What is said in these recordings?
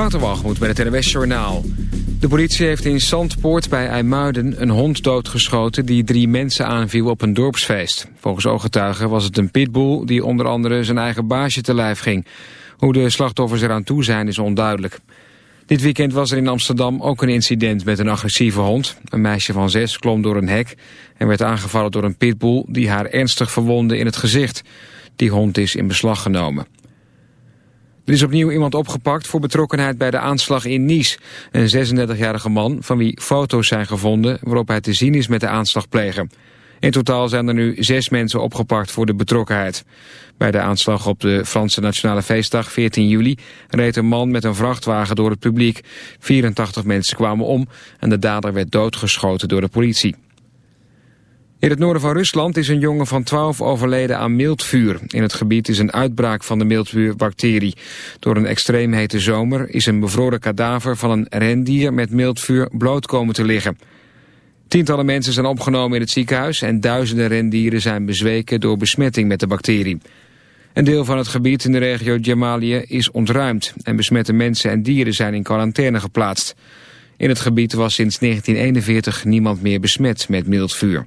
Waterwalgemoed bij het NWS Journaal. De politie heeft in Zandpoort bij IJmuiden een hond doodgeschoten... die drie mensen aanviel op een dorpsfeest. Volgens ooggetuigen was het een pitbull die onder andere zijn eigen baasje te lijf ging. Hoe de slachtoffers eraan toe zijn is onduidelijk. Dit weekend was er in Amsterdam ook een incident met een agressieve hond. Een meisje van zes klom door een hek en werd aangevallen door een pitbull... die haar ernstig verwonde in het gezicht. Die hond is in beslag genomen. Er is opnieuw iemand opgepakt voor betrokkenheid bij de aanslag in Nice. Een 36-jarige man van wie foto's zijn gevonden waarop hij te zien is met de aanslagpleger. In totaal zijn er nu zes mensen opgepakt voor de betrokkenheid. Bij de aanslag op de Franse Nationale Feestdag 14 juli reed een man met een vrachtwagen door het publiek. 84 mensen kwamen om en de dader werd doodgeschoten door de politie. In het noorden van Rusland is een jongen van 12 overleden aan mildvuur. In het gebied is een uitbraak van de mildvuurbacterie. Door een extreem hete zomer is een bevroren kadaver van een rendier met mildvuur bloot komen te liggen. Tientallen mensen zijn opgenomen in het ziekenhuis en duizenden rendieren zijn bezweken door besmetting met de bacterie. Een deel van het gebied in de regio Jamalië is ontruimd en besmette mensen en dieren zijn in quarantaine geplaatst. In het gebied was sinds 1941 niemand meer besmet met mildvuur.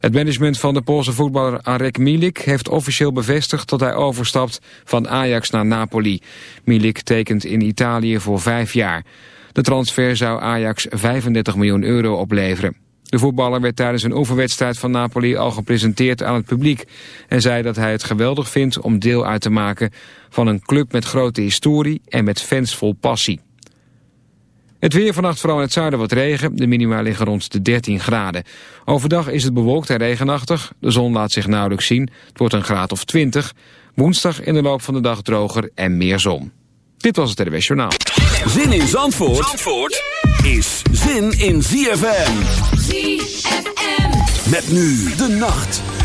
Het management van de Poolse voetballer Arek Milik heeft officieel bevestigd dat hij overstapt van Ajax naar Napoli. Milik tekent in Italië voor vijf jaar. De transfer zou Ajax 35 miljoen euro opleveren. De voetballer werd tijdens een oefenwedstrijd van Napoli al gepresenteerd aan het publiek... en zei dat hij het geweldig vindt om deel uit te maken van een club met grote historie en met fans vol passie. Het weer vannacht vooral in het zuiden wat regen. De minima liggen rond de 13 graden. Overdag is het bewolkt en regenachtig. De zon laat zich nauwelijks zien. Het wordt een graad of 20. Woensdag in de loop van de dag droger en meer zon. Dit was het RWS Journaal. Zin in Zandvoort, Zandvoort is zin in ZFM. ZFM. Met nu de nacht.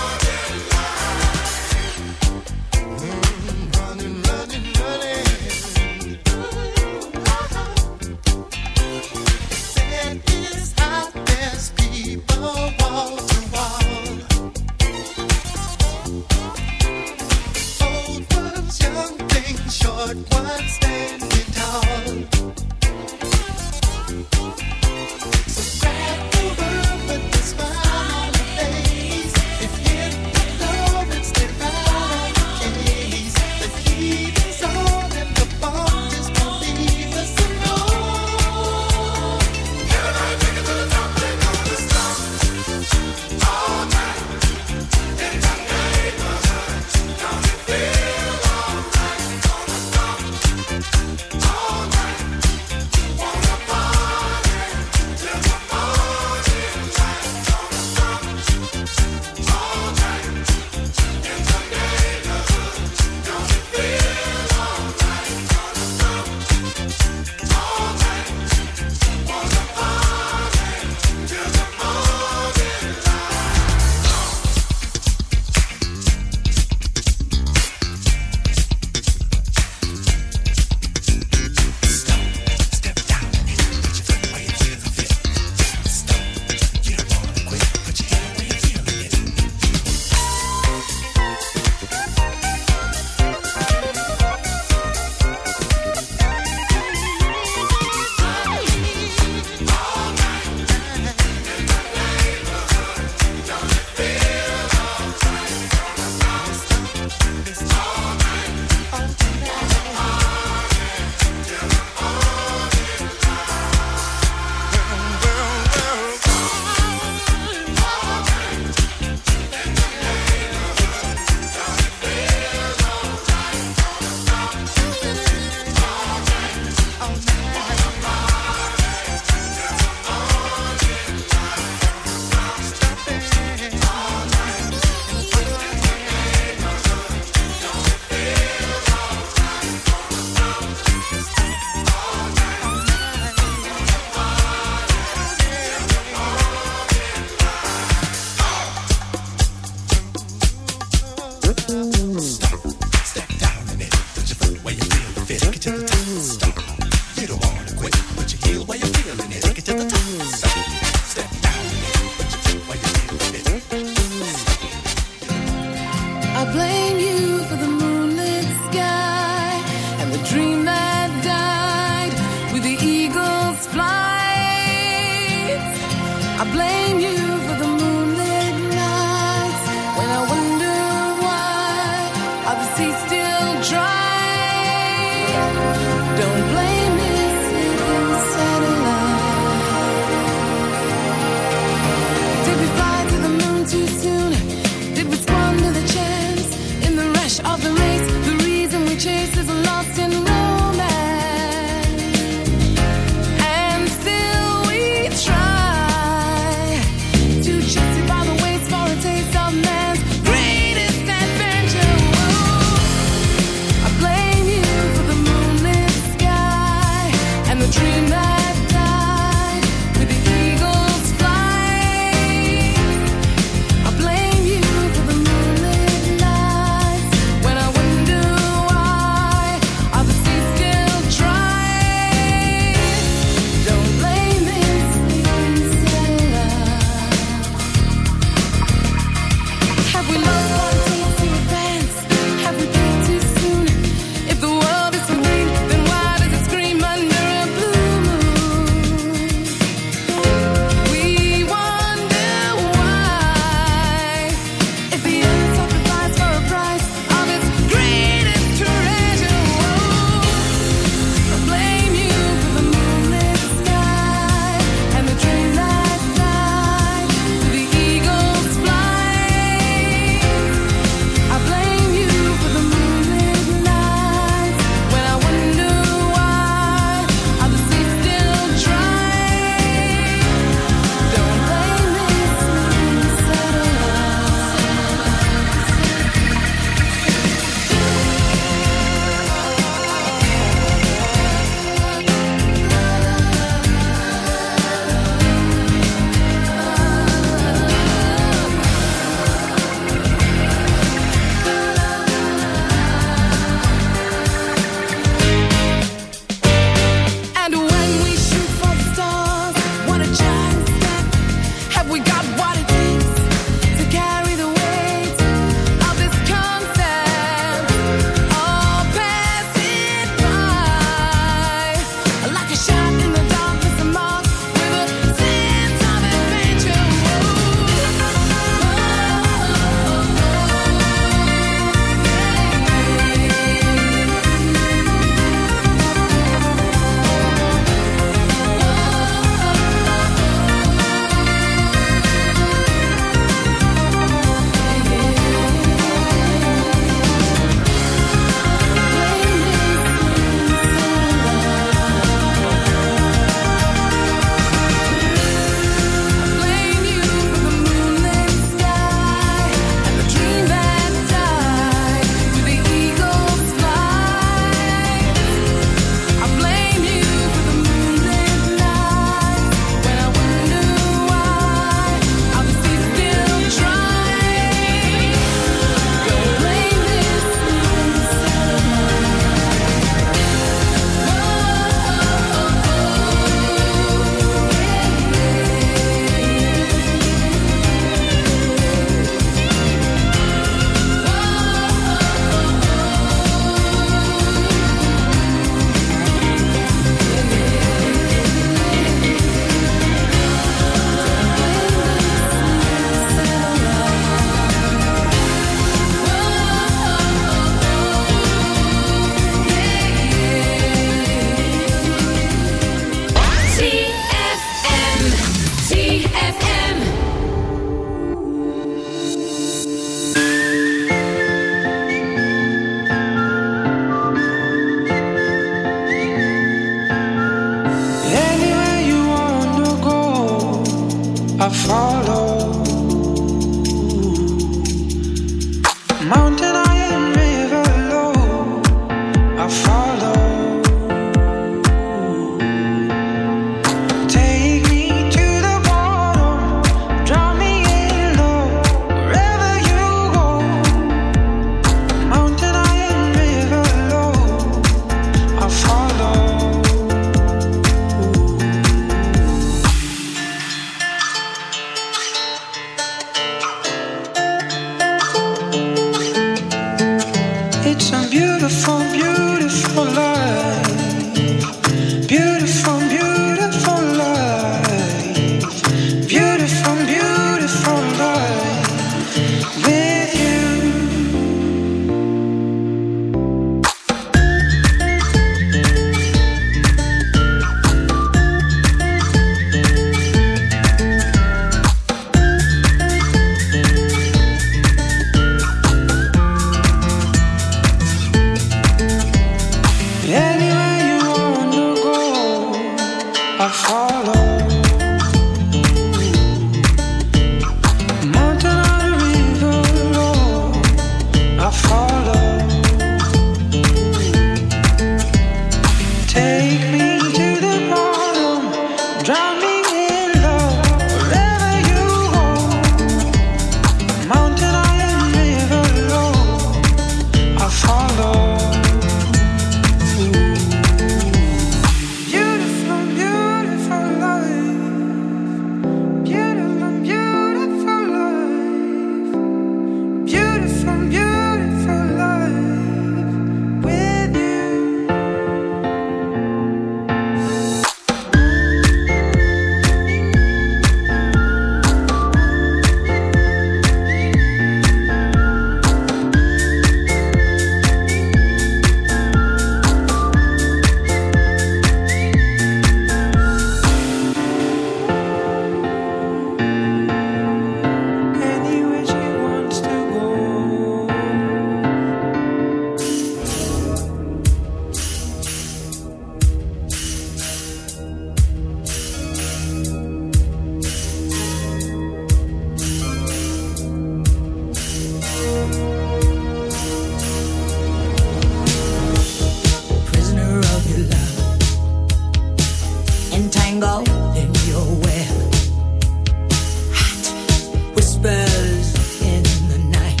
hot whispers in the night.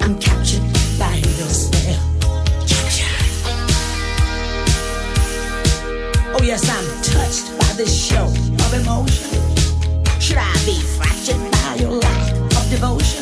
I'm captured by your Oh yes, I'm touched by this show of emotion. Should I be fractured by your lack of devotion?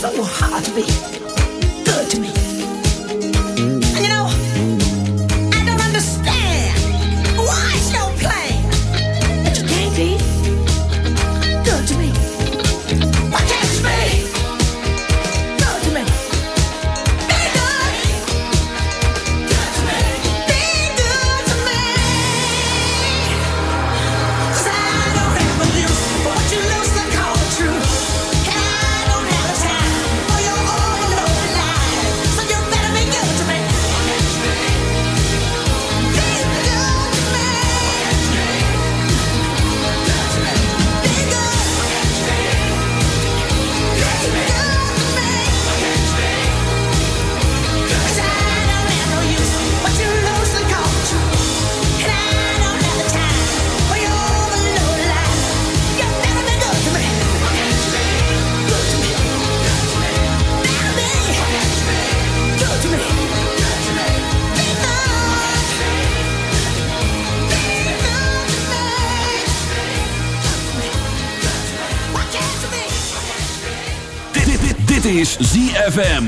So